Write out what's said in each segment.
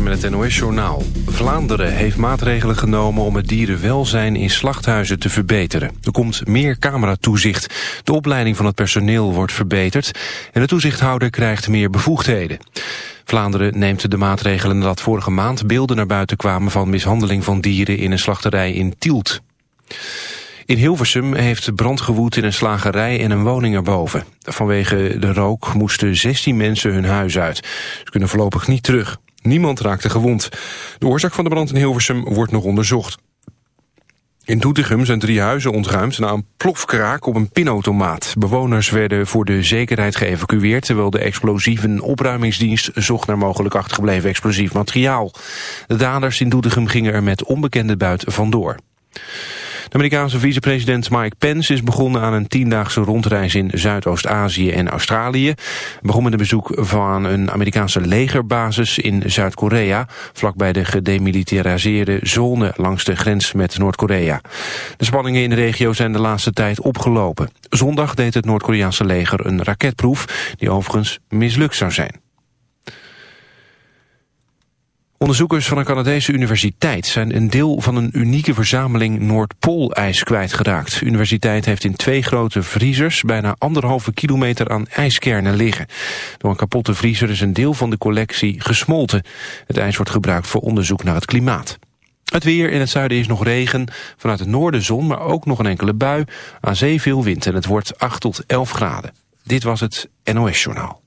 Met het NOS-journaal. Vlaanderen heeft maatregelen genomen om het dierenwelzijn in slachthuizen te verbeteren. Er komt meer cameratoezicht. De opleiding van het personeel wordt verbeterd... en de toezichthouder krijgt meer bevoegdheden. Vlaanderen neemt de maatregelen nadat vorige maand beelden naar buiten kwamen... van mishandeling van dieren in een slachterij in Tielt. In Hilversum heeft brand gewoed in een slagerij en een woning erboven. Vanwege de rook moesten 16 mensen hun huis uit. Ze kunnen voorlopig niet terug. Niemand raakte gewond. De oorzaak van de brand in Hilversum wordt nog onderzocht. In Doetinchem zijn drie huizen ontruimd na een plofkraak op een pinautomaat. Bewoners werden voor de zekerheid geëvacueerd... terwijl de explosieve opruimingsdienst zocht naar mogelijk achtergebleven explosief materiaal. De daders in Doetinchem gingen er met onbekende buit vandoor. De Amerikaanse vicepresident Mike Pence is begonnen aan een tiendaagse rondreis in Zuidoost-Azië en Australië. begon met een bezoek van een Amerikaanse legerbasis in Zuid-Korea, vlakbij de gedemilitariseerde zone langs de grens met Noord-Korea. De spanningen in de regio zijn de laatste tijd opgelopen. Zondag deed het Noord-Koreaanse leger een raketproef, die overigens mislukt zou zijn. Onderzoekers van een Canadese universiteit zijn een deel van een unieke verzameling Noordpoolijs kwijtgeraakt. De universiteit heeft in twee grote vriezers bijna anderhalve kilometer aan ijskernen liggen. Door een kapotte vriezer is een deel van de collectie gesmolten. Het ijs wordt gebruikt voor onderzoek naar het klimaat. Het weer in het zuiden is nog regen, vanuit het noorden zon, maar ook nog een enkele bui. Aan zee veel wind en het wordt 8 tot 11 graden. Dit was het NOS Journaal.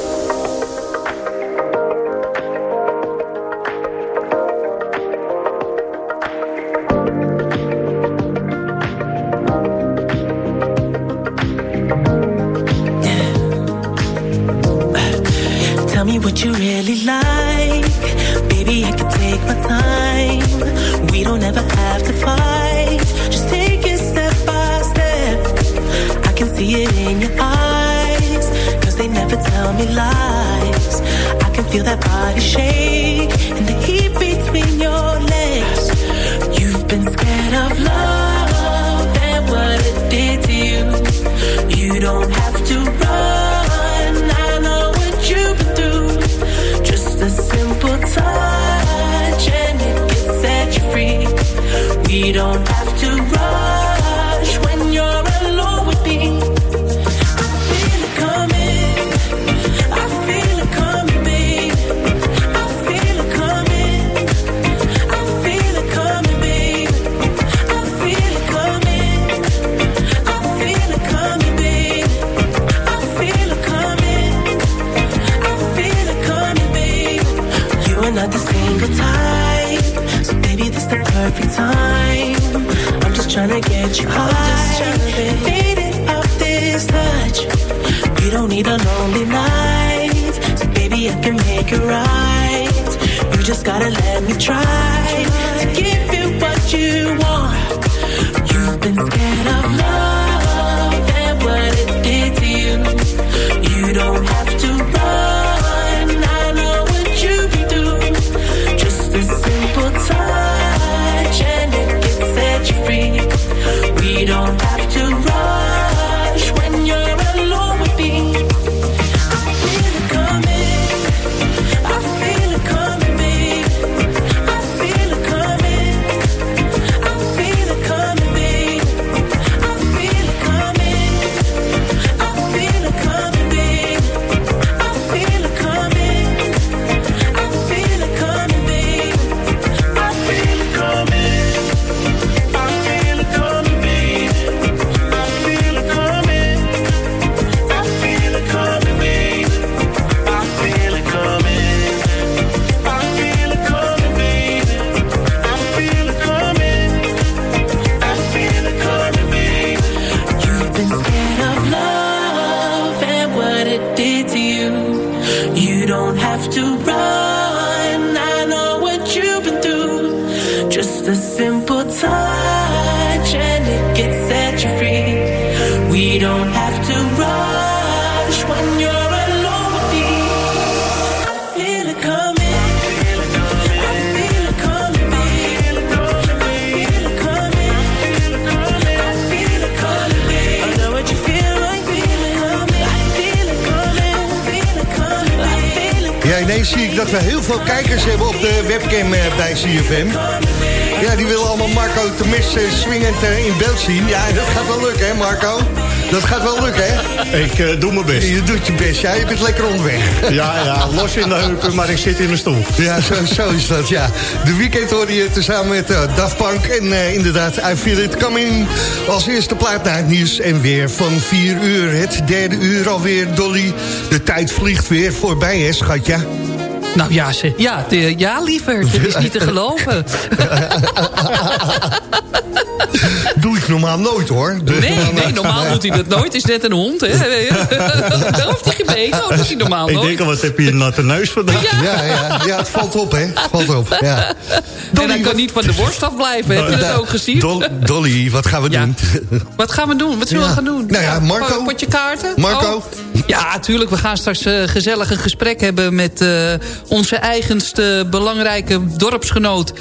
Tell me lies. I can feel that body shake. And the heat between your legs. You've been scared of love and what it did to you. You don't have to run. Dat we heel veel kijkers hebben op de webcam eh, bij CFM. Ja, die willen allemaal Marco Temes eh, swingend eh, in beeld zien. Ja, dat gaat wel lukken, hè Marco? Dat gaat wel lukken, hè? Ik doe mijn best. Je doet je best, ja. Je bent lekker onderweg. Ja, ja, los in de heupen, maar ik zit in mijn stoel. Ja, zo, zo is dat, ja. De weekend hoorde je tezamen met uh, Daft Punk. En inderdaad, I Feel It Coming. Als eerste plaat naar het nieuws en weer van 4 uur. Het derde uur alweer, Dolly. De tijd vliegt weer voorbij, hè, schatje? Nou ja, ze, ja, de, ja, liever. Dat is niet te geloven. Doe ik normaal nooit, hoor. Doe ik Nee, nee, normaal doet hij dat nooit. is net een hond, hè. Daar hoeft hij gebeten. Dat is hij normaal Ik nooit. denk al, wat heb je een natte neus vandaag? Ja, ja, ja, het valt op, hè. Het valt op, ja. En hij kan niet van de worst afblijven. Heb je dat ook gezien? Dol- Dolly, wat gaan we doen? Wat gaan we doen? Wat zullen we gaan doen? Nou ja, Marco. Een potje kaarten? Marco. Oh. Ja, tuurlijk. We gaan straks eh, gezellig een gesprek hebben... met eh, onze eigenste belangrijke dorpsgenoot...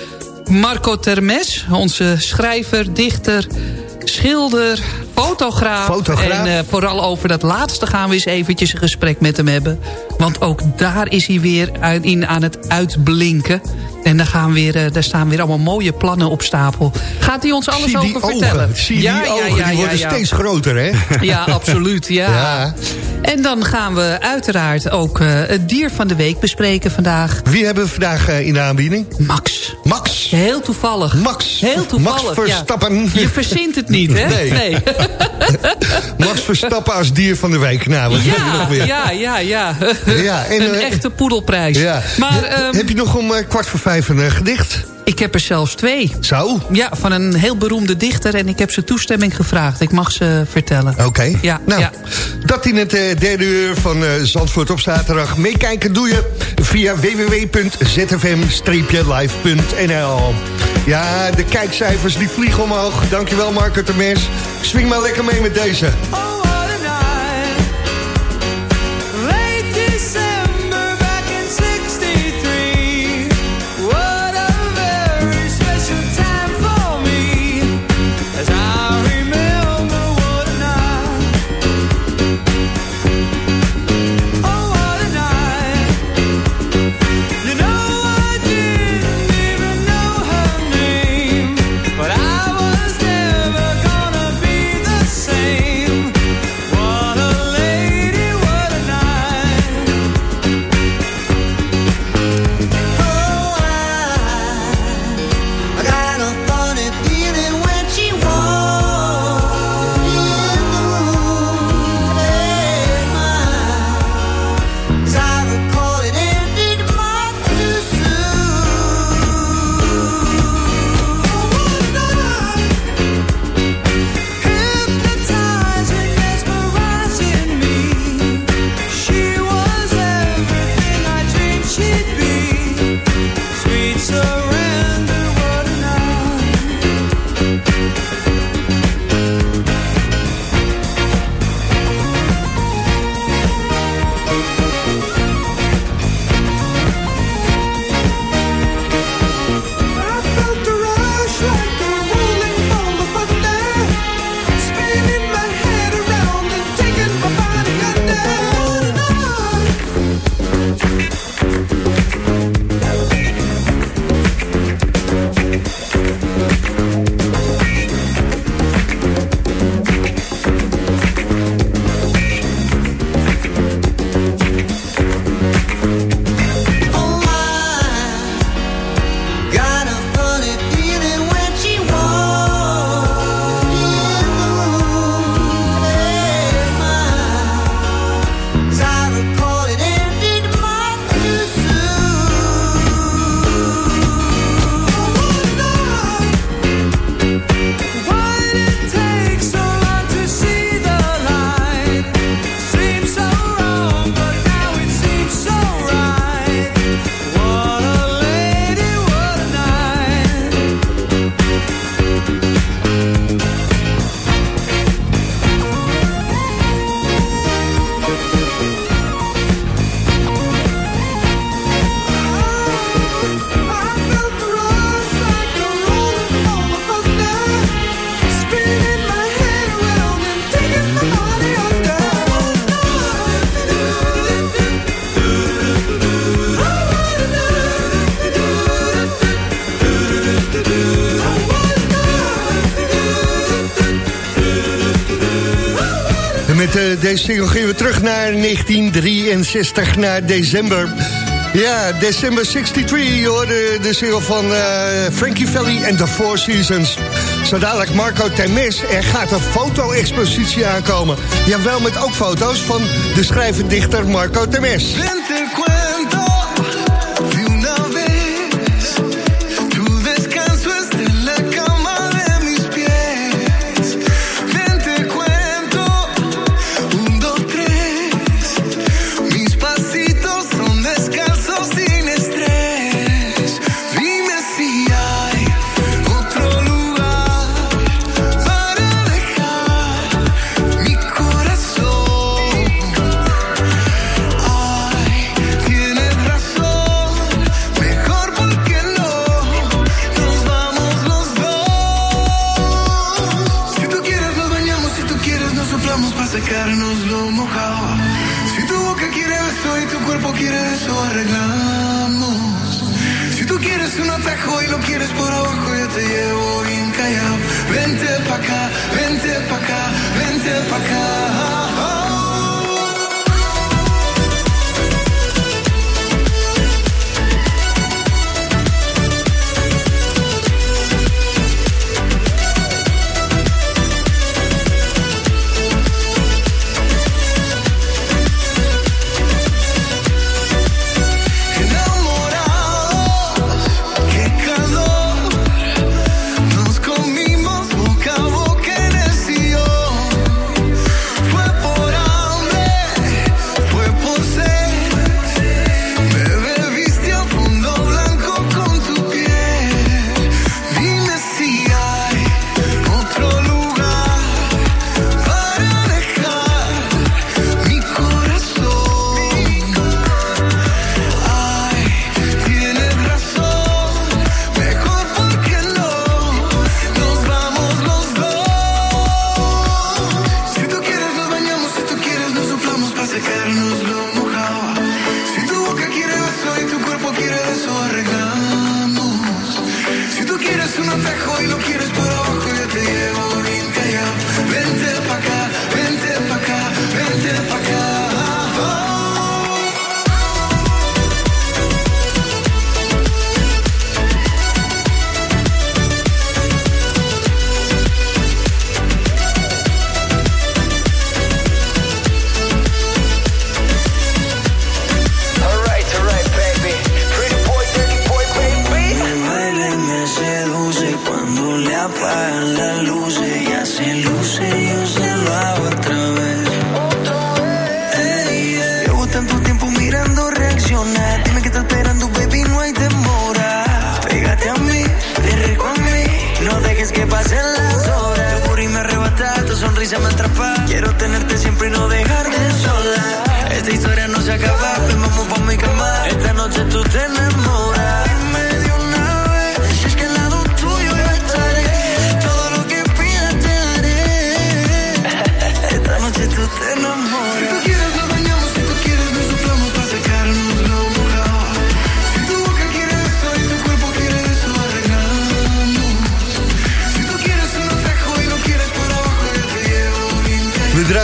Marco Termes. Onze schrijver, dichter, schilder, fotograaf. Fotograaf. En eh, vooral over dat laatste gaan we eens eventjes een gesprek met hem hebben. Want ook daar is hij weer uit- in aan het uitblinken. En daar, gaan weer, eh, daar staan weer allemaal mooie plannen op stapel. Gaat hij ons alles over vertellen? zie die ogen, die worden steeds groter, hè? Ja, absoluut. Ja. Ja. En dan gaan we uiteraard ook eh, het dier van de week bespreken vandaag. Wie hebben we vandaag in de aanbieding? Max. Max. Heel toevallig. Max. Heel toevallig. Max ja. Verstappen. Je verzint het niet, hè? Nee. Max Verstappen als dier van de week. Nou, wat wil je nog Ja, meer? ja, ja, ja. Ja, en, een eh, echte poedelprijs. Ja. Maar ehm, Heb je nog om eh, kwart voor vijf een eh, gedicht? Ik heb er zelfs twee. Zo? Ja, van een heel beroemde dichter. En ik heb ze toestemming gevraagd. Ik mag ze vertellen. Oké. Ja, nou, ja. dat in het eh, derde uur van eh, Zandvoort op zaterdag. Meekijken doe je via www.zfm-live.nl Ja, de kijkcijfers die vliegen omhoog. Dankjewel Marco Termes. Swing maar lekker mee met deze. Deze single gingen we terug naar 1963, naar december. Ja, december 63, je hoorde de single van eh, Frankie Valli en The Four Seasons. Zo dadelijk Marco Temes, er gaat een foto-expositie aankomen. Jawel, met ook foto's van de schrijver-dichter Marco Temes.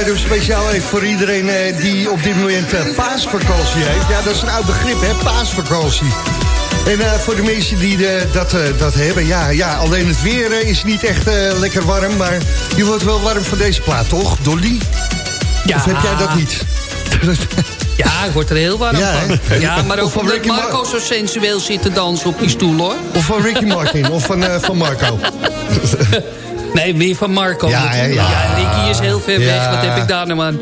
Hem speciaal even voor iedereen eh, die op dit moment eh, paasvakantie heeft. Ja, dat is een oud begrip, hè, paasvakantie. En eh, voor de mensen die dat, dat hebben, ja, ja, alleen het weer is niet echt lekker warm. Maar je wordt wel warm van deze plaat, toch, Dolly? Ja. Of heb jij dat niet? Ja, ik word er heel warm Ja, van. hè? Ja, maar Of ook van omdat Mar- Marco zo sensueel zit te dansen op die stoel, hoor. Of van Ricky Martin, of van, van Marco. Nee, meer van Marco. Ja, natuurlijk. ja, ja. Ricky is heel ver Ja. weg. Wat heb ik daar nou aan?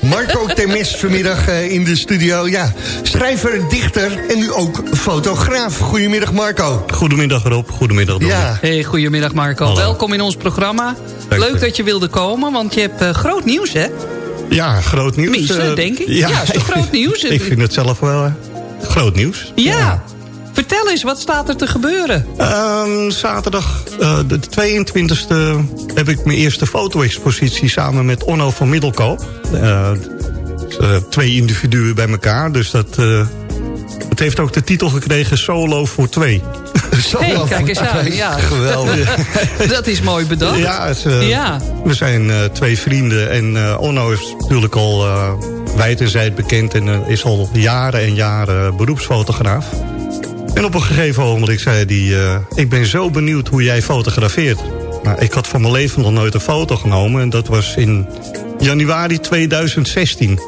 Marco Temes vanmiddag eh, in de studio. Ja, schrijver, dichter en nu ook fotograaf. Goedemiddag Marco. Goedemiddag Rob, goedemiddag Dolly. Ja, Hey, goedemiddag Marco. Hallo. Welkom in ons programma. Dank Leuk je. dat je wilde komen, want je hebt eh, groot nieuws, hè? Ja, groot nieuws. Tenminste, eh, denk ik. Ja, is toch groot nieuws? ik vind het zelf wel groot nieuws. Ja. Vertel eens, wat staat er te gebeuren? Ehm, zaterdag, eh, de 22e, heb ik mijn eerste foto-expositie samen met Onno van Middelkoop. Eh, eh, twee individuen bij elkaar, dus dat... eh, het heeft ook de titel gekregen Solo voor twee. Zo Hey, kijk eens aan, ja. Geweldig. dat is mooi bedacht. Ja, het, eh, Ja. we zijn eh, twee vrienden. En eh, Onno is natuurlijk al eh wijd en zijd bekend... en is al jaren en jaren beroepsfotograaf. En op een gegeven ogenblik zei hij... eh, ik ben zo benieuwd hoe jij fotografeert. Nou, ik had van mijn leven nog nooit een foto genomen. En dat was in januari 2016.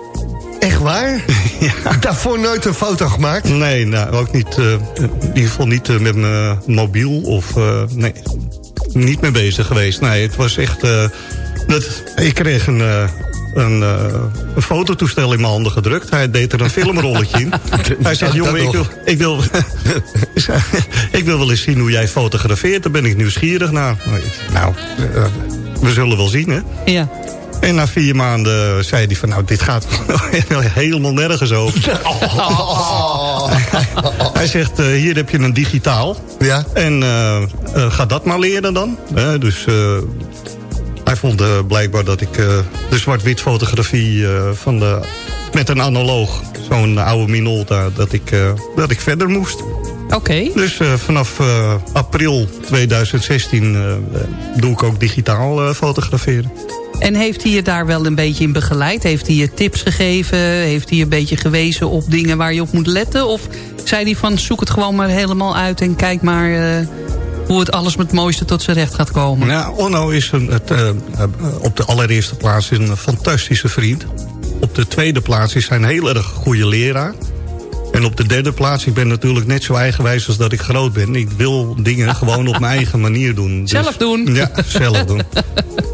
Echt waar? Daarvoor nooit een foto gemaakt? Nee, nou, ook niet, eh, in ieder geval niet eh, met mijn mobiel of nee, niet mee bezig geweest. Nee, het was echt, dat, ik kreeg een, een, eh, een fototoestel in mijn handen gedrukt. Hij deed er een filmrolletje in. Hij zegt, jongen, ik wil, ik, wil, ik wil wel eens zien hoe jij fotografeert. Daar ben ik nieuwsgierig naar. Nou, eh, we zullen wel zien, hè. Ja. En na vier maanden zei hij van, nou, dit gaat helemaal nergens over. Hij zegt, eh, hier heb je een digitaal. Ja. En ga dat maar leren dan. Dus eh, hij vond eh, blijkbaar dat ik eh, de zwart-wit fotografie eh, van de, met een analoog, zo'n oude Minolta, dat ik, dat ik verder moest. Oké. Dus vanaf april 2016 eh, eh, doe ik ook digitaal fotograferen. En heeft hij je daar wel een beetje in begeleid? Heeft hij je tips gegeven? Heeft hij je een beetje gewezen op dingen waar je op moet letten? Of zei hij van zoek het gewoon maar helemaal uit en kijk maar eh, hoe het alles met het mooiste tot zijn recht gaat komen? Nou, Onno is een, het, eh, eh, op de allereerste plaats een fantastische vriend. Op de tweede plaats is hij een heel erg goede leraar. En op de derde plaats, ik ben natuurlijk net zo eigenwijs als dat ik groot ben. Ik wil dingen gewoon op mijn eigen manier doen. Dus- Zelf doen. Ja, zelf doen.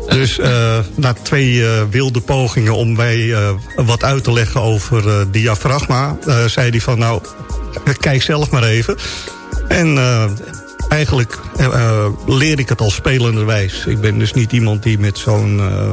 Dus eh, na twee wilde pogingen om mij wat uit te leggen over diafragma... zei hij van nou, kijk zelf maar even. En eigenlijk eh, eh, leer ik het al spelenderwijs. Ik ben dus niet iemand die met zo'n eh,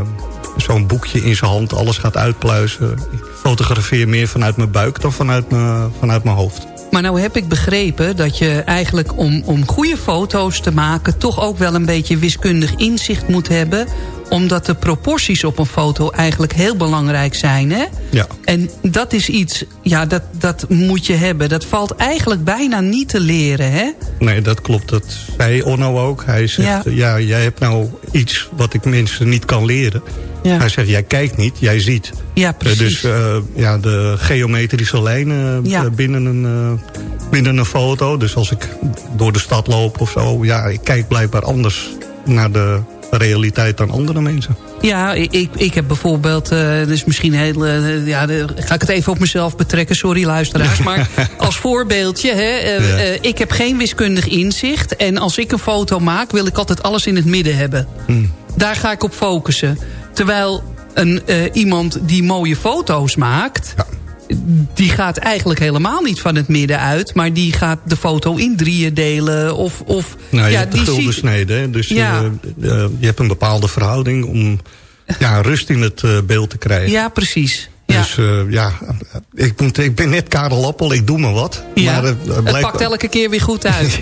zo'n boekje in zijn hand alles gaat uitpluizen. Ik fotografeer meer vanuit mijn buik dan vanuit mijn, vanuit mijn hoofd. Maar nou heb ik begrepen dat je eigenlijk om, om goede foto's te maken... toch ook wel een beetje wiskundig inzicht moet hebben... omdat de proporties op een foto eigenlijk heel belangrijk zijn. Hè? Ja. En dat is iets, ja, dat, dat moet je hebben. Dat valt eigenlijk bijna niet te leren, hè? Nee, dat klopt. Dat zei Onno ook. Hij zegt, Ja. ja. jij hebt nou iets wat ik mensen niet kan leren. Ja. Hij zegt, jij kijkt niet, jij ziet. Ja, Eh, precies. dus ja, de geometrische lijnen eh, Ja. binnen, een, binnen een foto. Dus als ik door de stad loop of zo... ja, ik kijk blijkbaar anders naar de realiteit dan andere mensen. Ja, ik, ik- heb bijvoorbeeld, eh dus misschien heel, eh, ja, de- ga ik het even op mezelf betrekken, sorry luisteraars. Maar als voorbeeldje, hè, eh, Ja. ik heb geen wiskundig inzicht. En als ik een foto maak, wil ik altijd alles in het midden hebben. Hmm. Daar ga ik op focussen. Terwijl een, iemand die mooie foto's maakt... die gaat eigenlijk helemaal niet van het midden uit... maar die gaat de foto in drieën delen. Of, of, Nou, je ja, hebt de gulden snede. Dus Ja. eh, eh, je hebt een bepaalde verhouding om ja, rust in het eh, beeld te krijgen. Ja, precies. Ja. Dus ja, ik, moet, ik ben net Karel Appel, ik doe maar wat. Ja, maar, het blijkt- pakt elke keer weer goed uit.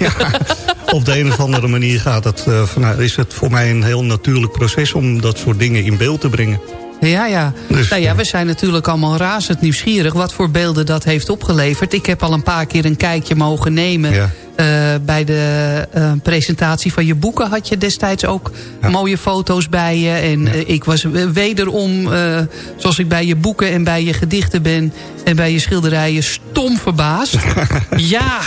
op de een of andere manier gaat het, vanuit, is het voor mij een heel natuurlijk proces... om dat soort dingen in beeld te brengen. Ja, ja. Dus, nou ja, we zijn natuurlijk allemaal razend nieuwsgierig... wat voor beelden dat heeft opgeleverd. Ik heb al een paar keer een kijkje mogen nemen... Ja. Eh, bij de eh, presentatie van je boeken had je destijds ook mooie foto's bij je. En eh, ik was wederom, zoals ik bij je boeken en bij je gedichten ben... en bij je schilderijen stom verbaasd. ja,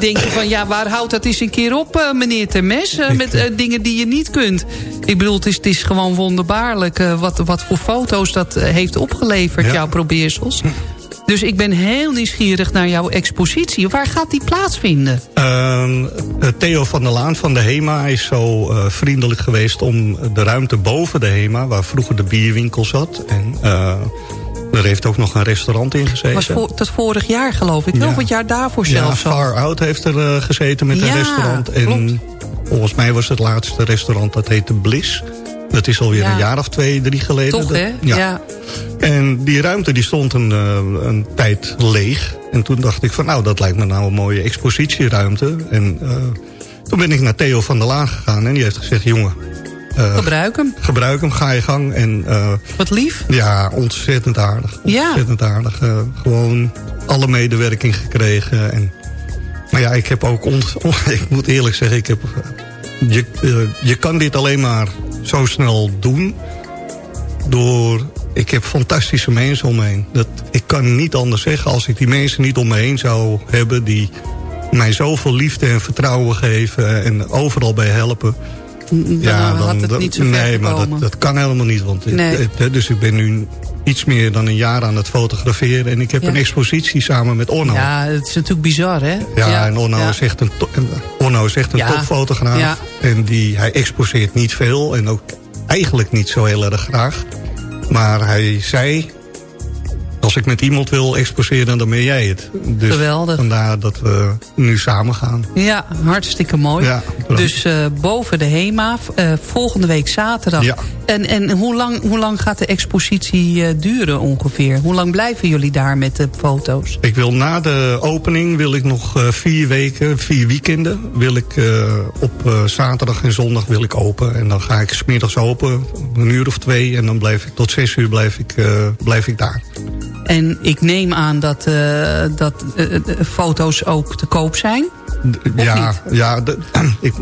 denk je van, ja, waar houdt dat eens een keer op, meneer Termes? met dingen die je niet kunt. Ik bedoel, het is, het is gewoon wonderbaarlijk... wat, wat voor foto's dat heeft opgeleverd, Ja. jouw probeersels. Dus ik ben heel nieuwsgierig naar jouw expositie. Waar gaat die plaatsvinden? Ehm, eh, Theo van der Laan van de HEMA is zo eh, vriendelijk geweest... om de ruimte boven de HEMA, waar vroeger de bierwinkel zat... en eh, er heeft ook nog een restaurant in gezeten. was voor, tot vorig jaar geloof ik. Ja. Of het jaar daarvoor Ja, zelfs al. Far Out heeft er gezeten met een Ja, restaurant. En klopt. volgens mij was het laatste restaurant, dat heette Bliss. Dat is alweer Ja. een jaar of twee, drie geleden. Toch, hè? Ja. Ja. En die ruimte die stond een, eh, een tijd leeg. En toen dacht ik van nou, dat lijkt me nou een mooie expositieruimte. En eh, toen ben ik naar Theo van der Laan gegaan. En die heeft gezegd, jongen, eh, Gebruik hem. gebruik hem, ga je gang. En Wat lief. ja, ontzettend aardig. Ja. Ontzettend aardig. Gewoon alle medewerking gekregen. En Maar ja, ik heb ook... On, on- ik moet eerlijk zeggen, ik heb, je, je kan dit alleen maar zo snel doen... door... Ik heb fantastische mensen om me heen. Dat, ik kan niet anders zeggen. Als ik die mensen niet om me heen zou hebben... die mij zoveel liefde en vertrouwen geven... en overal bij helpen... Dan had het niet zo Nee, maar dat, kan helemaal niet. Want Nee. dus ik ben nu iets meer dan een jaar aan het fotograferen... en ik heb Ja. een expositie samen met Onno. Ja, het is natuurlijk bizar, hè? Ja, en Onno ja. is echt een, Onno is echt een topfotograaf. En die, hij exposeert niet veel en ook eigenlijk niet zo heel erg graag. Maar hij zei, als ik met iemand wil exposeren, dan ben jij het. Dus Geweldig. vandaar dat we nu samen gaan. Ja, hartstikke mooi. Ja, dus eh, boven de HEMA, eh, volgende week zaterdag. Ja. En, en hoe, lang, hoe lang gaat de expositie eh, duren ongeveer? Hoe lang blijven jullie daar met de foto's? Ik wil na de opening wil ik nog vier weken, vier weekenden... wil ik op zaterdag en zondag wil ik open. En dan ga ik smiddags open, een uur of twee... en dan blijf ik tot zes uur blijf ik, blijf ik daar. En ik neem aan dat, eh, dat eh, de foto's ook te koop zijn. Ja, ja de, ik,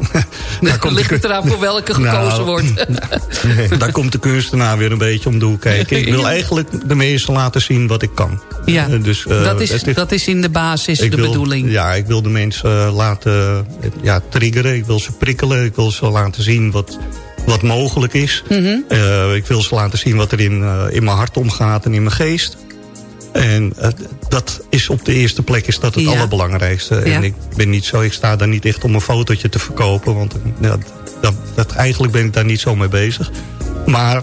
daar komt ligt het eraan voor welke gekozen Nou, wordt. daar komt de kunstenaar weer een beetje om de hoek kijken. Ik wil eigenlijk de mensen laten zien wat ik kan. Ja, Eh, dus, eh, dat, is, dat is in de basis de wil- bedoeling. Ja, ik wil de mensen eh, laten eh, ja, triggeren. Ik wil ze prikkelen. Ik wil ze laten zien wat, wat mogelijk is. Mhm. Eh, ik wil ze laten zien wat er in, eh, in mijn hart omgaat en in mijn geest. En eh, dat is op de eerste plek is dat het Ja. allerbelangrijkste. Ja. En ik ben niet zo, ik sta daar niet echt om een fotootje te verkopen. Want eh, ja, dat, dat, eigenlijk ben ik daar niet zo mee bezig. Maar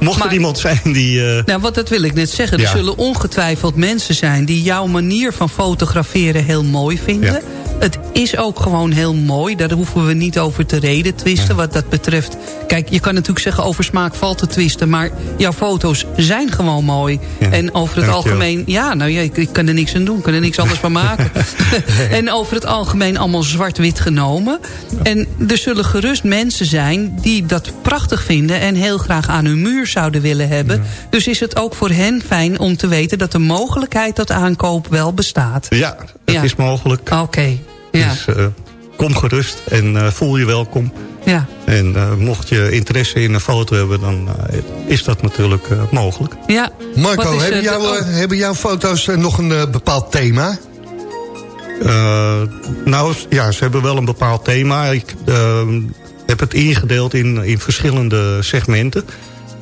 mocht Maar- er iemand zijn die... eh, Nou, wat dat wil ik net zeggen. Er zullen ongetwijfeld mensen zijn die jouw manier van fotograferen heel mooi vinden. Het is ook gewoon heel mooi. Daar hoeven we niet over te reden twisten wat dat betreft. Kijk, je kan natuurlijk zeggen over smaak valt te twisten. Maar jouw foto's zijn gewoon mooi. Ja, en over het algemeen... Ja, nou ja, ik, ik kan er niks aan doen. Ik kan er niks anders van maken. en over het algemeen allemaal zwart-wit genomen. En er zullen gerust mensen zijn die dat prachtig vinden... en heel graag aan hun muur zouden willen hebben. Dus is het ook voor hen fijn om te weten... dat de mogelijkheid tot aankoop wel bestaat. ja, het Ja. is mogelijk. Oké, ja, Dus eh, kom gerust en eh, voel je welkom. ja, En eh, mocht je interesse in een foto hebben, dan eh, is dat natuurlijk eh, mogelijk. ja. Marco, hebben, jouw, eh, hebben jouw foto's nog een bepaald thema? Eh, nou, ja, ze hebben wel een bepaald thema. Ik eh, heb het ingedeeld in, in verschillende segmenten.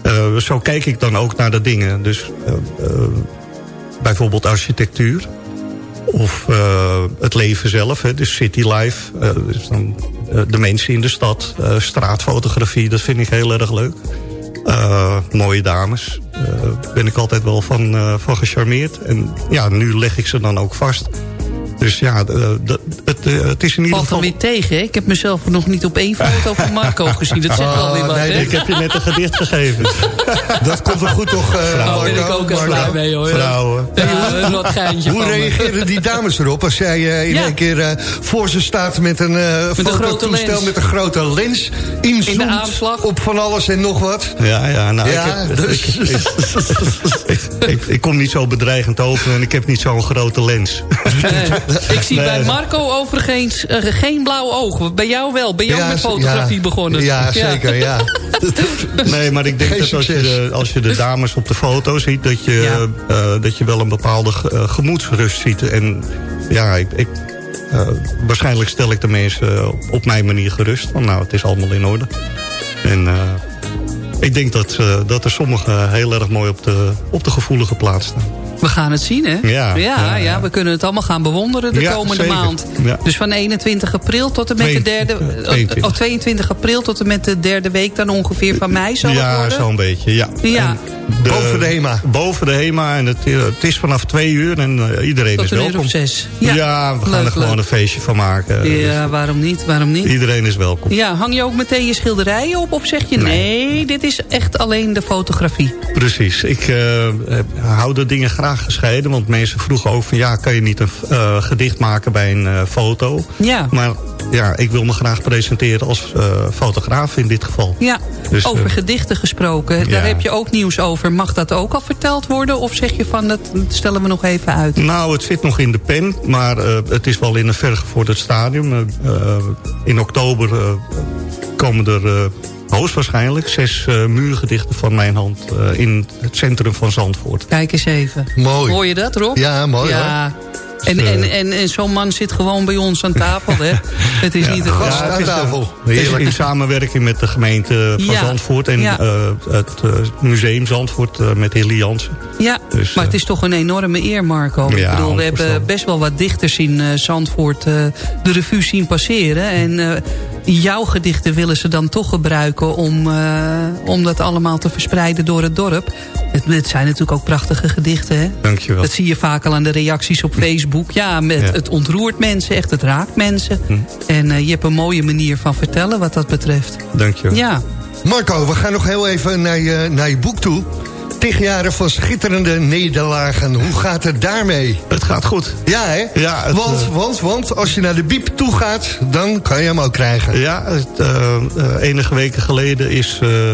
Eh, zo kijk ik dan ook naar de dingen. Dus bijvoorbeeld architectuur. Of eh, het leven zelf, hè, dus city life. Eh, dus dan, eh, de mensen in de stad. straatfotografie, dat vind ik heel erg leuk. Mooie dames. Daar ben ik altijd wel van, van gecharmeerd. En ja, nu leg ik ze dan ook vast. Dus ja, het, eh, het is in ieder Valt dan geval... weer tegen. hè? Ik heb mezelf nog niet op één foto van Marco gezien. Dat zegt wel weer wat, Oh, nee, hè? Ik heb je net een gedicht gegeven. Dat komt wel goed toch, eh Daar Marco? ben ik ook blij mee, hoor. Vrouwen. Hoe reageren die dames erop als jij eh, in Ja. één keer eh, voor ze staat met een eh fototoestel met een grote lens, inzoomt In de aanslag. op van alles en nog wat? Ja, ja, nou, Ja, ik, heb, dus- ik, ik, ik, ik- ik kom niet zo bedreigend over en ik heb niet zo'n grote lens. Ik zie Nee. bij Marco overigens eh, geen blauw oog. Bij jou wel. Ben jij Ja, met fotografie ja. begonnen? Ja, zeker, ja. Nee, maar ik denk Geen dat als je, de, als je de dames op de foto ziet... dat je, Ja. eh, dat je wel een bepaalde eh, gemoedsrust ziet. En ja, ik, ik, eh, waarschijnlijk stel ik de mensen op mijn manier gerust. Van nou, het is allemaal in orde. En eh, ik denk dat, eh, dat er sommigen heel erg mooi op de, op de gevoelige plaats staan. We gaan het zien, hè? Ja, ja, ja, ja. we kunnen het allemaal gaan bewonderen de Ja, komende zeker. maand. Ja. Dus van 21 april tot en met de derde... eh, 22. Oh, 22 april tot en met de derde week dan ongeveer van mei zal het Ja, worden? zo'n beetje, ja. Ja. En Boven de HEMA. Boven de HEMA. En het, eh, het is vanaf twee uur en eh, iedereen Tot is een uur welkom. of zes. Ja, Ja, we gaan er gewoon leuk. een feestje van maken. Dus Ja, waarom niet? Waarom niet? iedereen is welkom. Ja, hang je ook meteen je schilderijen op? Of zeg je nee, dit is echt alleen de fotografie? Precies. Ik eh, eh, hou de dingen graag gescheiden. Want mensen vroegen ook van ja, kan je niet een eh, gedicht maken bij een eh, foto? Ja. Maar ja, ik wil me graag presenteren als eh, fotograaf in dit geval. Ja, Dus, over gedichten gesproken. Daar ja. heb je ook nieuws over. Mag dat ook al verteld worden? Of zeg je van, dat stellen we nog even uit? Nou, het zit nog in de pen, maar het is wel in een vergevorderd stadium. In oktober komen er hoogstwaarschijnlijk zes eh, muurgedichten van mijn hand... eh, in het centrum van Zandvoort. Kijk eens even. Mooi. Hoor je dat, Rob? Ja, mooi ja. En, eh, en, en, en zo'n man zit gewoon bij ons aan tafel, hè? Het is niet een gast Ja, het aan is, eh, tafel. Het is Heerlijk. in samenwerking met de gemeente van Ja. Zandvoort... en Ja. eh, het eh, museum Zandvoort eh, met Hilly Jansen. Ja, Dus, maar eh, het is toch een enorme eer, Marco. ik Ja, bedoel, we hebben best wel wat dichters in eh, Zandvoort eh, de revue zien passeren. En eh, jouw gedichten willen ze dan toch gebruiken om, eh, om dat allemaal te verspreiden door het dorp. Het, het zijn natuurlijk ook prachtige gedichten, hè? Dankjewel. Dat zie je vaak al aan de reacties op Facebook. Ja, met, Ja. het ontroert mensen, echt, het raakt mensen. Hm. En eh, je hebt een mooie manier van vertellen wat dat betreft. Dankjewel. Ja, Marco, we gaan nog heel even naar je, naar je boek toe. Tegen jaren van schitterende nederlagen. Hoe gaat het daarmee? Het gaat goed. Ja, hè? Ja, het, want, eh, want, want als je naar de biep toe gaat, dan kan je hem ook krijgen. Ja, het, eh, enige weken geleden is, eh,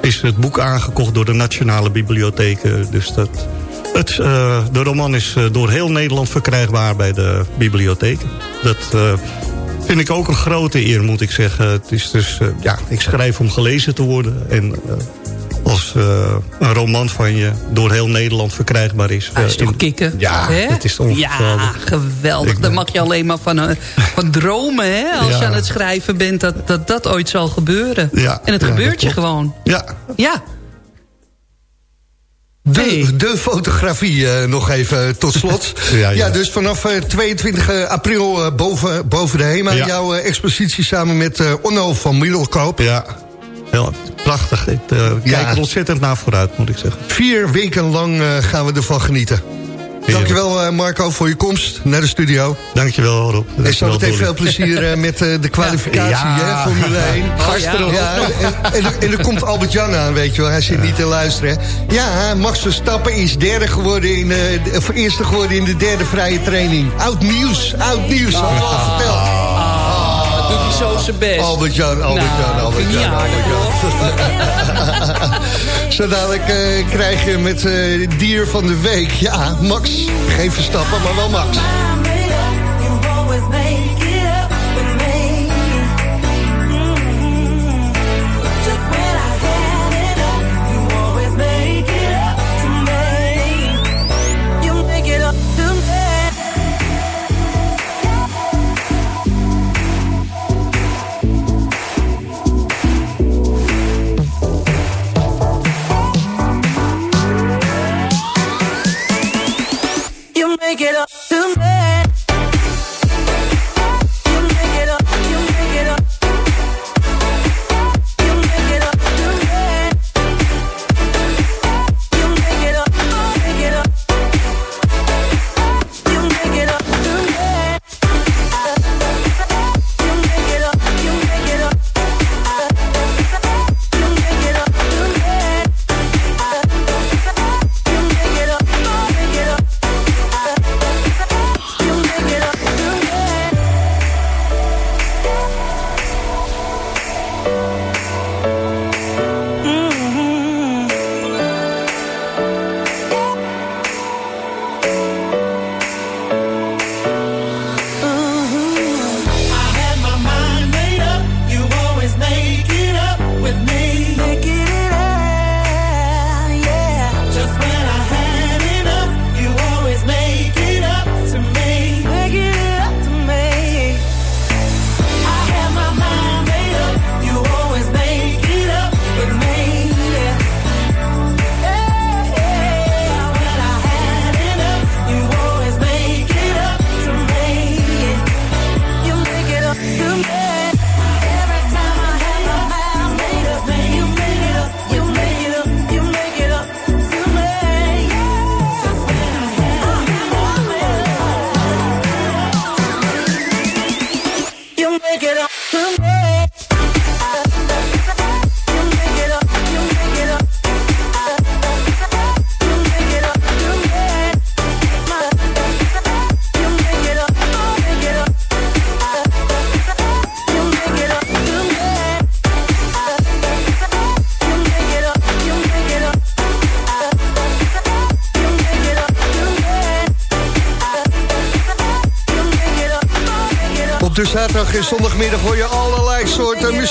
is het boek aangekocht door de Nationale Bibliotheek. Dus dat, het, eh, de roman is eh, door heel Nederland verkrijgbaar bij de bibliotheek. Dat eh, vind ik ook een grote eer, moet ik zeggen. Het is dus, ja, ik schrijf om gelezen te worden. En als een roman van je door heel Nederland verkrijgbaar is. dat is toch in- kicken? Ja, hè? het is Ja, ongelooflijk. geweldig. Ik Daar mag je alleen maar van, van dromen, hè? Als je Ja. aan het schrijven bent, dat dat, dat ooit zal gebeuren. Ja, en het ja, gebeurt je gewoon. Ja, Ja. De, Hey. de fotografie eh, nog even tot slot. ja, Ja, ja. dus vanaf eh, 22 april eh, boven, boven de HEMA... Ja. jouw eh, expositie samen met eh, Onno van Middelkoop. ja. Heel prachtig. Ik eh, kijk er ontzettend naar vooruit, moet ik zeggen. Vier weken lang eh, gaan we ervan genieten. Dankjewel eh, Marco voor je komst naar de studio. Dankjewel Rob. En zo meteen veel plezier eh, met eh, de kwalificatie, Ja. hè, Formule 1. Gast erop. Ja, en, en, er- en er komt Albert-Jan aan, weet je wel. Hij zit niet te luisteren. hè. Ja, Max Verstappen is derde geworden in, de- of eerste geworden in de derde vrije training. Oud nieuws, oud nieuws. Had ik al verteld. Doet hij zo zijn best. Albert-Jan, Albert-Jan, Nou, Albert-Jan, aardig, Albert-Jan. Zo dadelijk eh, krijg je met eh, dier van de week. Ja, Max. Geen Verstappen, maar wel Max.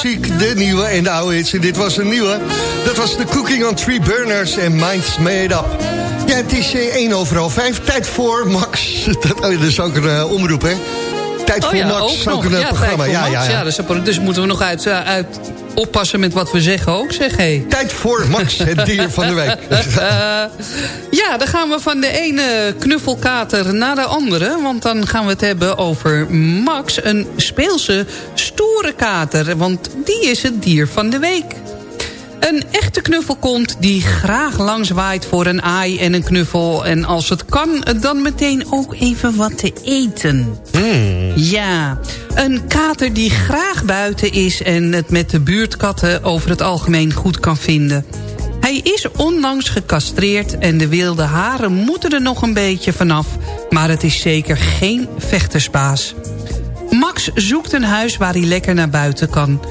Muziek. De nieuwe en de oude hits. En dit was een nieuwe. Dat was de Cooking on Three Burners en Minds Made Up. Ja, het is eh, 1 overal 5. Tijd voor Max. Dat, oh, dat is ook een eh, omroep, hè? Tijd Oh voor ja, Max, ook ook een ja, programma. Ja, ja, Max. ja. dus, dus moeten we nog uit, eh, uit oppassen met wat we zeggen ook, zeg hé. Tijd voor Max, het dier van de week. Eh, ja, dan gaan we van de ene knuffelkater naar de andere. Want dan gaan we het hebben over Max, een speelse, stoere kater. Want die is het dier van de week. Een echte knuffelkont die graag langs waait voor een aai en een knuffel. En als het kan, dan meteen ook even wat te eten. Ja, een kater die graag buiten is... en het met de buurtkatten over het algemeen goed kan vinden. Hij is onlangs gecastreerd en de wilde haren moeten er nog een beetje vanaf... maar het is zeker geen vechtersbaas. Max zoekt een huis waar hij lekker naar buiten kan...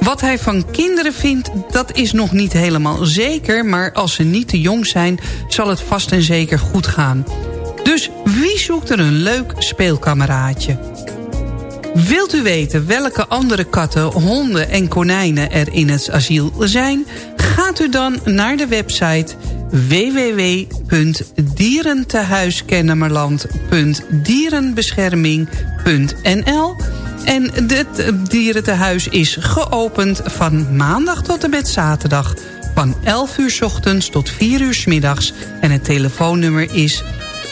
Wat hij van kinderen vindt, dat is nog niet helemaal zeker... maar als ze niet te jong zijn, zal het vast en zeker goed gaan. Dus wie zoekt er een leuk speelkameraadje? Wilt u weten welke andere katten, honden en konijnen er in het asiel zijn? Gaat u dan naar de website www.dierentehuiskennemerland.dierenbescherming.nl en dit dierentehuis is geopend van maandag tot en met zaterdag... van 11 uur 's ochtends tot 4 uur 's middags. En het telefoonnummer is 5713888.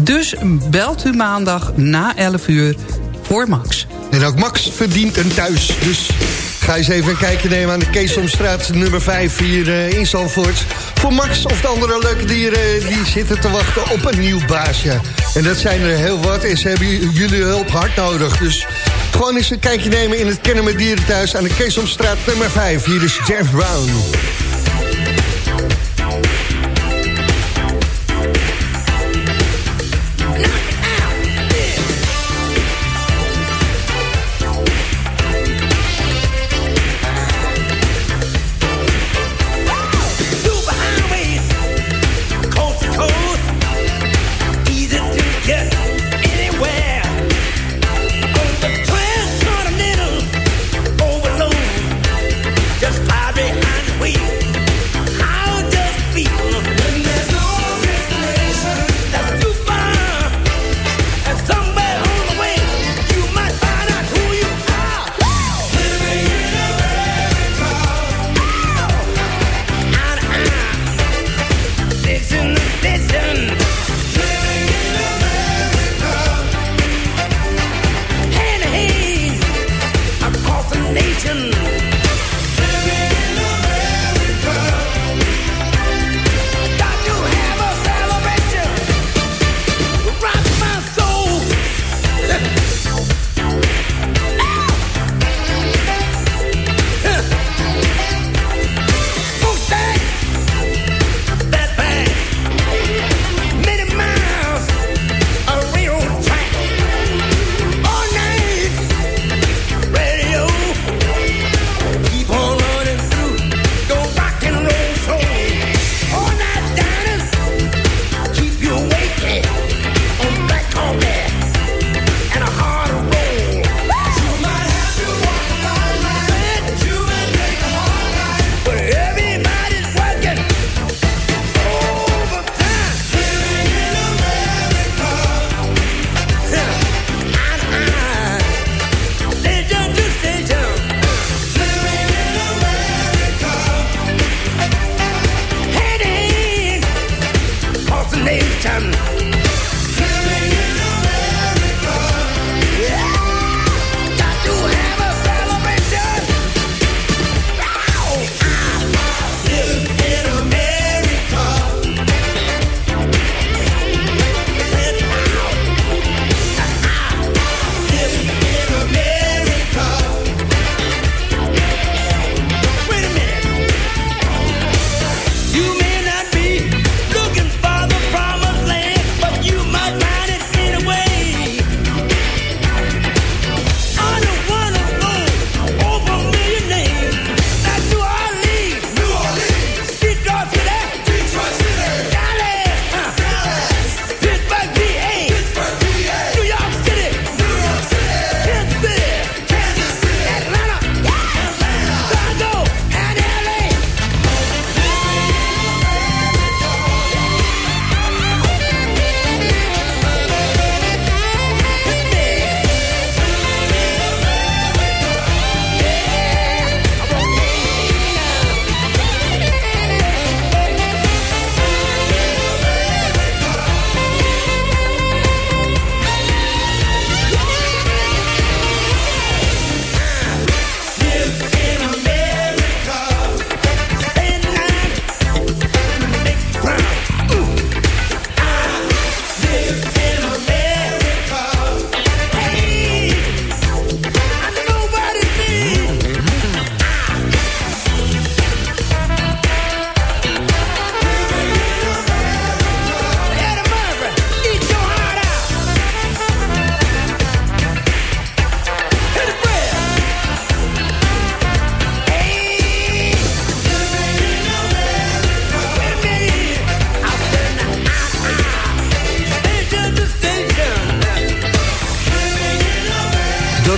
Dus belt u maandag na 11 uur voor Max. En ook Max verdient een thuis. Dus ga eens even een kijkje nemen aan de Keesomstraat nummer 5 hier eh, in Zandvoort. Voor Max of de andere leuke dieren die zitten te wachten op een nieuw baasje. En dat zijn er heel wat en ze hebben jullie hulp hard nodig. Dus gewoon eens een kijkje nemen in het Kennemer Dierenthuis aan de Keesomstraat nummer 5. Hier is Jeff Brown.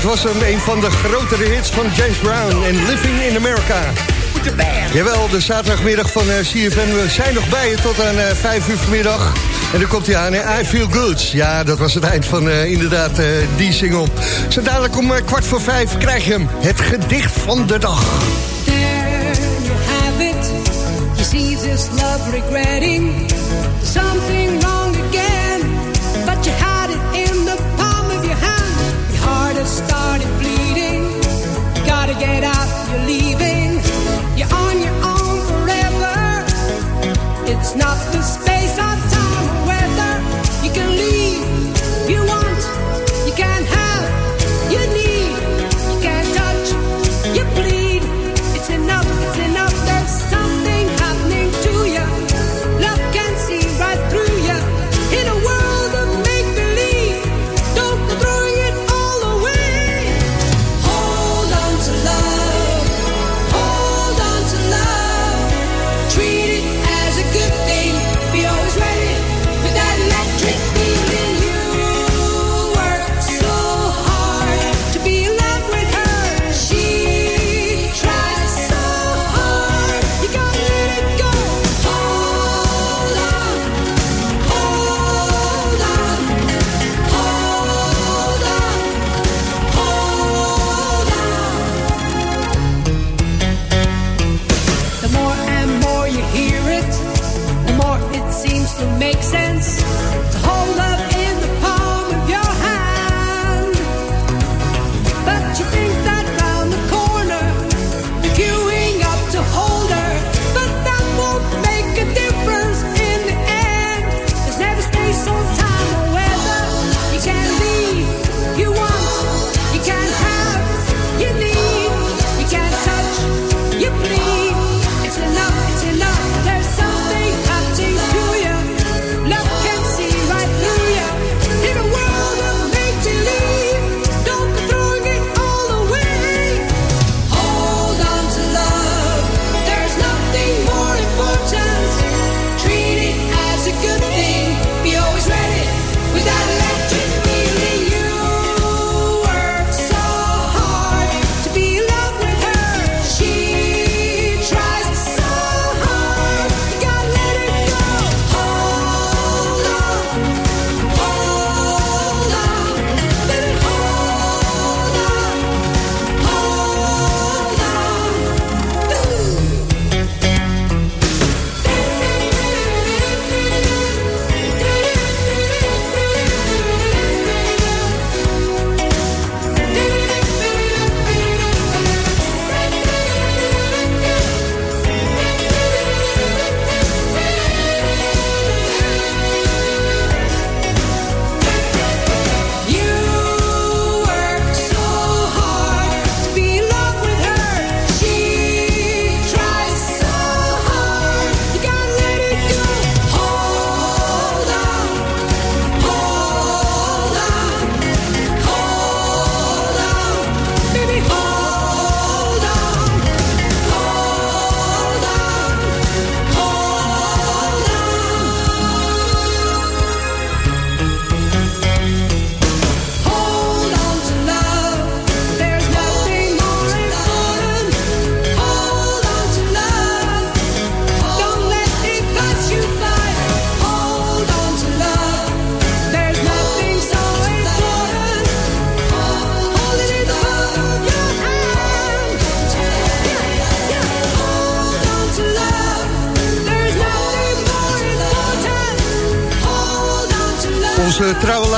Dat was hem, een van de grotere hits van James Brown en Living in America. Jawel, de zaterdagmiddag van uh, CFM. We zijn nog bij je tot aan uh, 5 uur vanmiddag. En dan komt hij aan, hè? I Feel Good. Ja, dat was het eind van uh, inderdaad die single. Zo dadelijk om kwart voor vijf krijg je hem. Het gedicht van de dag. There you have it. You see this love regretting something wrong space or time or weather. You can leave. You want. You can have.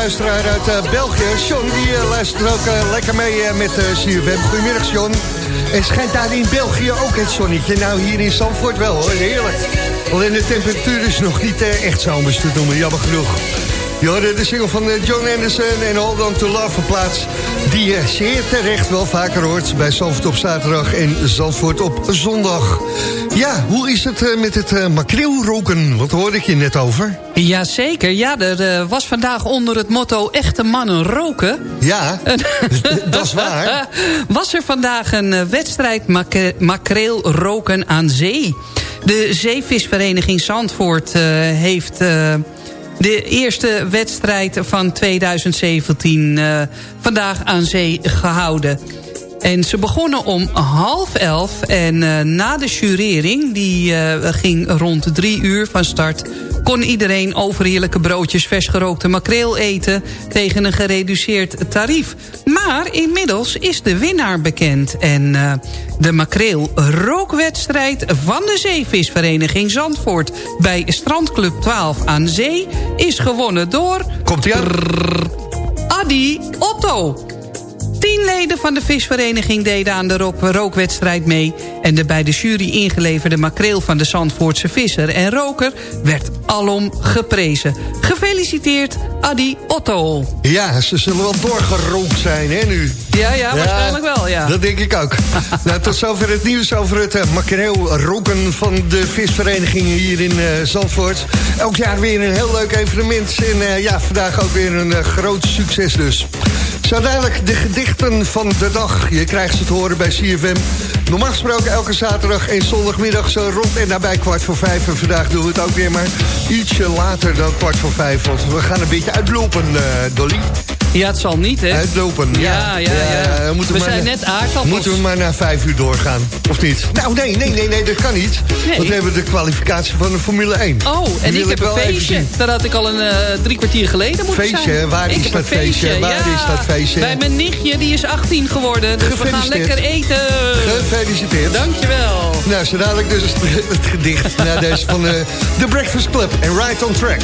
Luisteraar uit uh, België, John, die uh, luistert ook uh, lekker mee met CFM. Goedemiddag, John. En schijnt daar in België ook het zonnetje. Nou, hier in Zandvoort wel, hoor. Heerlijk. Alleen de temperatuur is nog niet echt zomers te noemen, jammer genoeg. Je hoorde de single van uh, John Anderson en Hold On To Love verplaatst... die je zeer terecht wel vaker hoort bij Zandvoort op zaterdag en Zandvoort op zondag. Ja, hoe is het uh, met het uh, makreelroken? Wat hoorde ik je net over? Jazeker, ja, er was vandaag onder het motto echte mannen roken. Ja, dat is waar. Was er vandaag een wedstrijd makre makreel roken aan zee. De zeevisvereniging Zandvoort uh, heeft... Uh, de eerste wedstrijd van 2017 eh, vandaag aan zee gehouden. En ze begonnen om half elf. En uh, na de jurering, die uh, ging rond drie uur van start... kon iedereen overheerlijke broodjes vers gerookte makreel eten... tegen een gereduceerd tarief. Maar inmiddels is de winnaar bekend. En uh, de makreel rookwedstrijd van de Zeevisvereniging Zandvoort... bij Strandclub 12 aan Zee is gewonnen door... Komt-ie aan? Otto. Tien leden van de visvereniging deden aan de rookwedstrijd mee... en de bij de jury ingeleverde makreel van de Zandvoortse visser en roker... werd alom geprezen. Gefeliciteerd, Adi Otto. Ja, ze zullen wel doorgerookt zijn, hè, nu? Ja, ja, waarschijnlijk wel, ja. Dat denk ik ook. nou, tot zover het nieuws over het uh, makreel roken van de visverenigingen hier in uh, Zandvoort. Elk jaar weer een heel leuk evenement. En uh, ja, vandaag ook weer een groot succes dus. Zo dadelijk de gedichten van de dag. Je krijgt ze te horen bij CFM. Normaal gesproken elke zaterdag en zondagmiddag zo rond en nabij kwart voor vijf. En vandaag doen we het ook weer, maar ietsje later dan kwart voor vijf. Want we gaan een beetje uitlopen, uh, Dolly. Ja, het zal niet, hè? Uitlopen, ja. Ja, ja, ja. we maar zijn net aardappels. Moeten we maar naar vijf uur doorgaan, of niet? Nou, nee, nee, nee, nee dat kan niet. Nee. Want we hebben de kwalificatie van de Formule 1. Oh, en Die ik heb een feestje. Dat had ik al een uh, drie kwartier geleden moeten Feestje, zijn. waar ik is dat feestje? Waar is dat feestje? Bij mijn nichtje, die is 18 geworden. Dus we gaan lekker eten. Gefeliciteerd. Dankjewel. Nou, zo dadelijk dus het gedicht naar deze van de The Breakfast Club en Right on Track.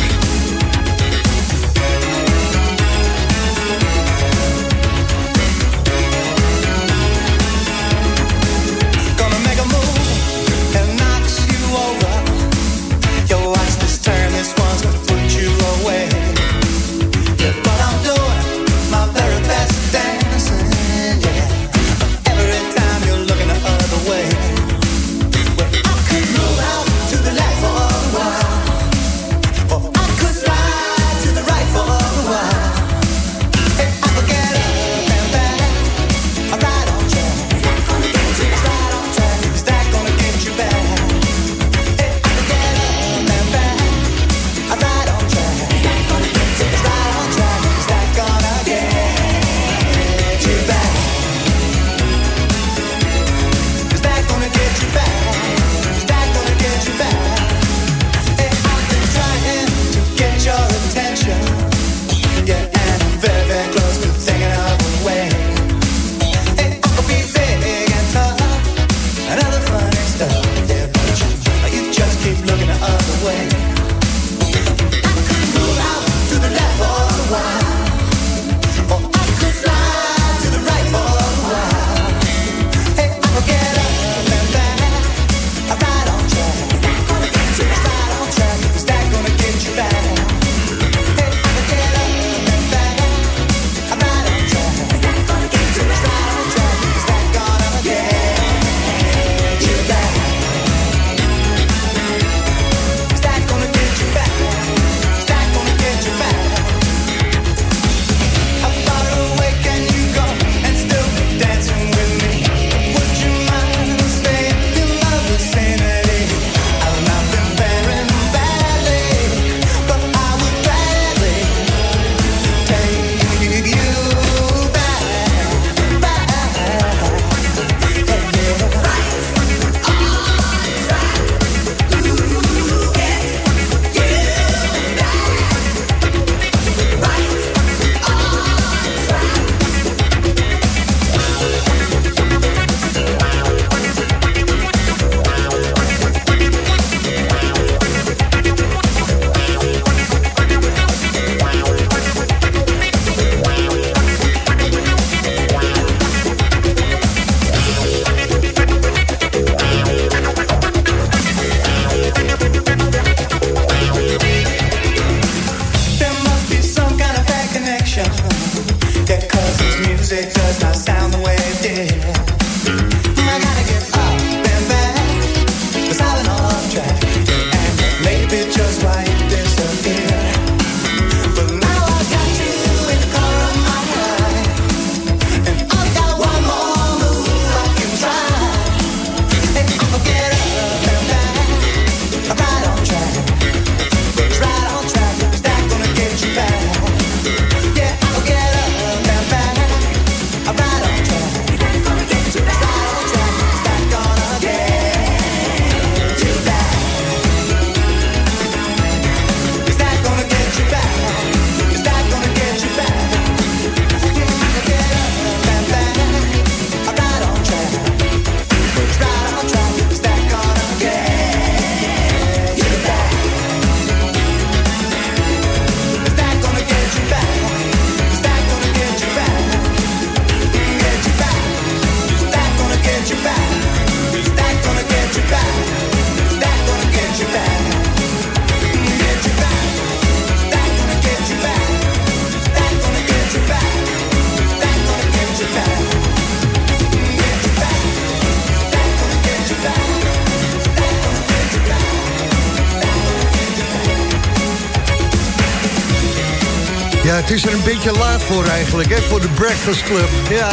Voor eigenlijk, hè, voor de Breakfast Club. Ja,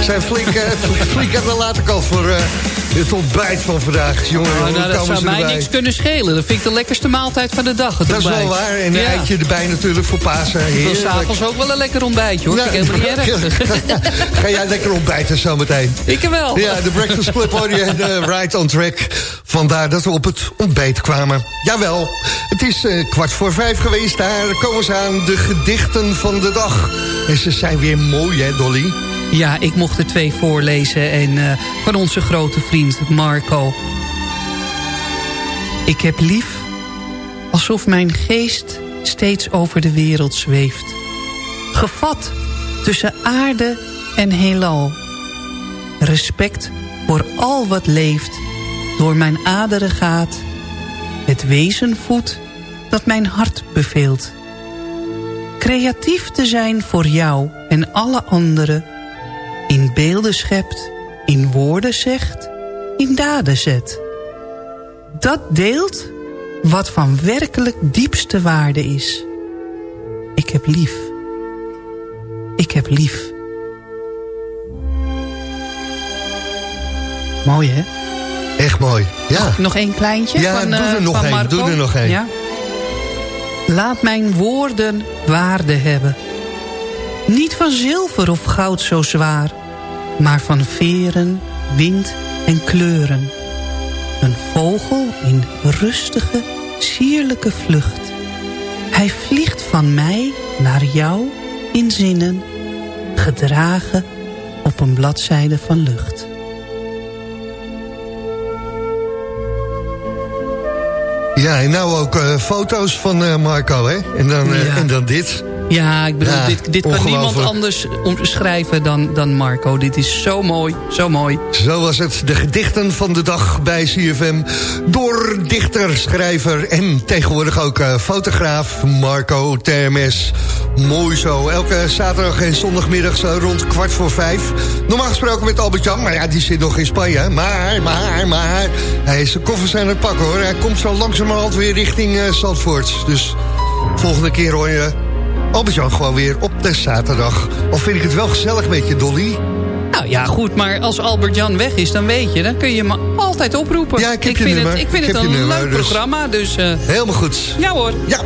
zijn flink, eh, flink aan de late kant voor eh, het ontbijt van vandaag. Jongen, Nou, hoe nou, dat zou mij erbij? niks kunnen schelen. Dat vind ik de lekkerste maaltijd van de dag. Het Dat is wel waar. En een Ja. eitje erbij natuurlijk voor Pasen. Ik wil s'avonds ook wel een lekker ontbijtje hoor. Ja. Ik helemaal niet erg. Ga jij lekker ontbijten zometeen? Ik wel. Ja, de Breakfast Club hoor en de Right on Track. Vandaar dat we op het ontbijt kwamen. Jawel, het is eh, kwart voor vijf geweest. Daar komen ze aan, de gedichten van de dag. En ze zijn weer mooi, hè, Dolly? Ja, ik mocht er twee voorlezen. En eh, van onze grote vriend Marco. Ik heb lief alsof mijn geest steeds over de wereld zweeft. Gevat tussen aarde en heelal. Respect voor al wat leeft, door mijn aderen gaat. Het wezen voedt dat mijn hart beveelt. Creatief te zijn voor jou en alle anderen. In beelden schept, in woorden zegt, in daden zet. Dat deelt wat van werkelijk diepste waarde is. Ik heb lief. Ik heb lief. Mooi, hè? Echt mooi, ja. Nog één kleintje? Ja, van, doe eh, er nog van één, Marco? doe er nog één. Ja. Laat mijn woorden waarde hebben. Niet van zilver of goud zo zwaar, maar van veren, wind en kleuren. Een vogel in rustige, sierlijke vlucht. Hij vliegt van mij naar jou in zinnen, gedragen op een bladzijde van lucht. Ja, en nou ook eh, foto's van eh, Marco, hè? En dan, eh, Ja. en dan dit. Ja, ik bedoel, Ja, dit, dit kan niemand anders omschrijven dan, dan Marco. Dit is zo mooi, zo mooi. Zo was het, de gedichten van de dag bij CFM. Door dichter, schrijver en tegenwoordig ook eh, fotograaf Marco Termes. Mooi zo, elke zaterdag en zondagmiddag zo rond kwart voor vijf. Normaal gesproken met Albert-Jan, maar ja, die zit nog in Spanje. Maar, maar, maar, hij is zijn koffers aan het pakken hoor. Hij komt zo langzamerhand weer richting eh, Zandvoort. Dus volgende keer hoor je Albert-Jan gewoon weer op de zaterdag. Of vind ik het wel gezellig met je, Dolly? Nou ja, goed, maar als Albert-Jan weg is, dan weet je... dan kun je me altijd oproepen. Ja, ik heb vind nummer. Het, ik vind Ik het een nummer, leuk dus- programma, dus... eh, Helemaal goed. ja hoor. Ja.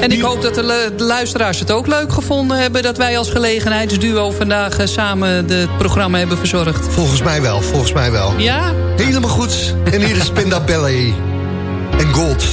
En ik hoop dat de, lu- de luisteraars het ook leuk gevonden hebben... dat wij als gelegenheidsduo vandaag eh, samen het programma hebben verzorgd. Volgens mij wel, volgens mij wel. Ja? Helemaal goed. En hier is Pinda Ballet. En Gold.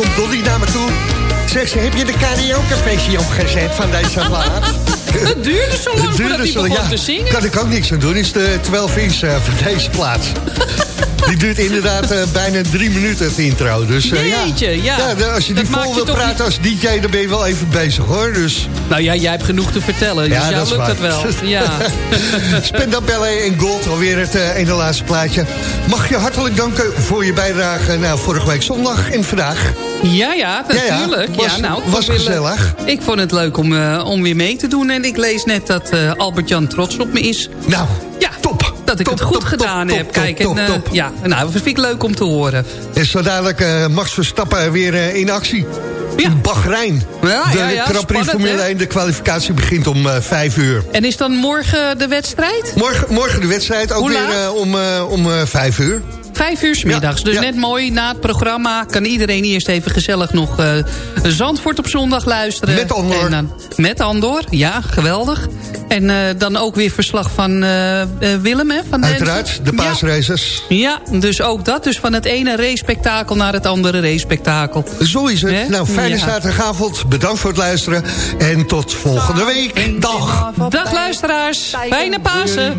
Komt Dolly naar me toe. Zegt ze, heb je de karaoke-versie opgezet van deze plaat? Het duurde zo lang duurde voordat hij zo- begon ja, te zingen. Kan ik ook niks aan doen. Is de 12 inch eh, van deze plaats. Die duurt inderdaad eh, bijna drie minuten, het intro. Dus, eh, ja. Jeetje, ja. als je Dat die vol wil praten als DJ, dan ben je wel even bezig, hoor. Dus Nou ja, jij hebt genoeg te vertellen. Dus Ja, jou dat lukt het wel. Ja. En Gold, alweer het eh, ene laatste plaatje. Mag je hartelijk danken voor je bijdrage nou, vorige week zondag en vandaag. Ja, ja, Ja, ja. natuurlijk. Ja, Was- nou, was weer gezellig. Ik vond het leuk om, eh, om weer mee te doen. En ik lees net dat eh, Albert-Jan trots op me is. Nou, ja, top. Dat ik Top, het goed top, gedaan top, heb. Kijk, top, en, eh, ja, nou, dat vind ik leuk om te horen. En zo dadelijk eh, Max Verstappen weer eh, in actie. In Bahrein. Ja, de ja, ja, Grand Prix Formule hè? 1, de kwalificatie begint om eh, vijf uur. En is dan morgen de wedstrijd? Morgen, morgen de wedstrijd, ook Hoe weer eh, om, eh, om eh, vijf uur. Vijf uur 's middags. dus net mooi na het programma kan iedereen eerst even gezellig nog eh, Zandvoort op zondag luisteren. Met Andor. En dan, met Andor, ja, geweldig. En eh, dan ook weer verslag van eh, eh, Willem, hè? Van Uiteraard, de paasraces. Ja, dus ook dat. Dus van het ene race-spektakel naar het andere race-spektakel. Zo is het. Nou, fijne Ja. zaterdagavond. Bedankt voor het luisteren. En tot volgende week. Dag. Dag luisteraars. Fijne Pasen.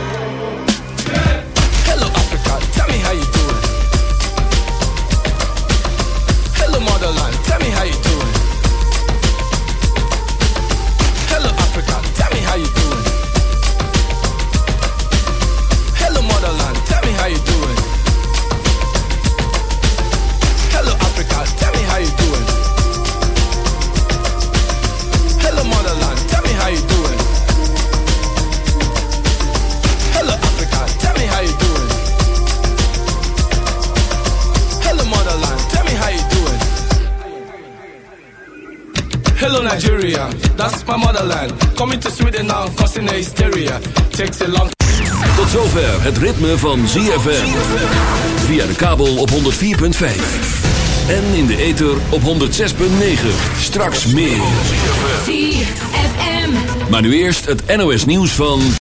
My motherland. Coming to Sweden now, causing a hysteria. Takes a long Tot zover het ritme van ZFM. Via de kabel op 104.5. En in de ether op 106.9. Straks meer. ZFM. Maar nu eerst het NOS nieuws van...